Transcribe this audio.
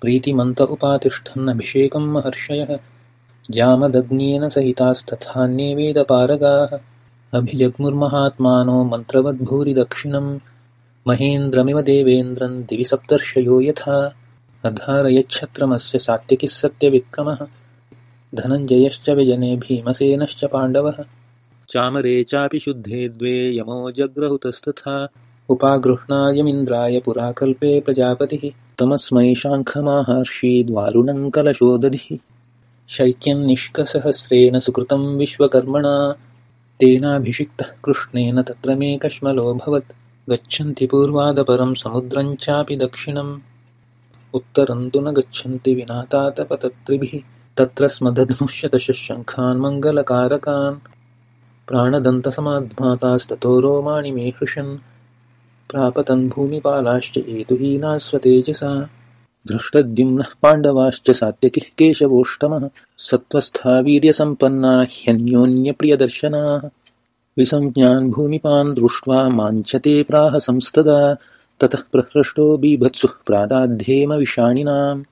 प्रीतिमन्त उपातिष्ठन्नभिषेकं महर्षयः जामदग्न्येन सहितास्तथान्ये अभिजग्मुर्महात्मानो मन्त्रवद्भूरिदक्षिणं महेन्द्रमिव देवेन्द्रं दिवि सप्तर्षयो यथा। अधारयच्छत्रमस्य सात्यकिः सत्यविक्रमः। धनञ्जयश्च व्यजने भीमसेनश्च पाण्डवः। चामरे चापि शुद्धे द्वे यमो जग्रहुतस्तथा उपागृह्णायमिन्द्राय पुराकल्पे प्रजापतिः। तमस्मै शाङ्खमाहर्षीद्वारुणङ्कलशोदधिः शैक्यन्निष्कसहस्रेण सुकृतं विश्वकर्मणा। तेनाभिषिक्तः कृष्णेन तत्र मे कश्मलोऽभवत् गच्छन्ति पूर्वादपरं समुद्रञ्चापि दक्षिणम्। उत्तरं तु न गच्छन्ति विना तातपतत्रिभिः तत्र स्म शङ्खान् मङ्गलकारकान्। प्राणदन्तसमाध्मातास्ततो रोमाणि मे हृशन् प्रापतन् भूमिपालाश्च एतुहीनाः स्वतेजसा धृष्टद्युम्नः पाण्डवाश्च सात्यकिः केशवोष्टमः सत्त्वस्था वीर्यसम्पन्ना ह्यन्योन्यप्रियदर्शनाः। विसञ्ज्ञान् भूमिपान् दृष्ट्वा माञ्चते प्राह संस्तदा ततः प्रहृष्टो बीभत्सुः प्रादाध्येमविषाणिनाम्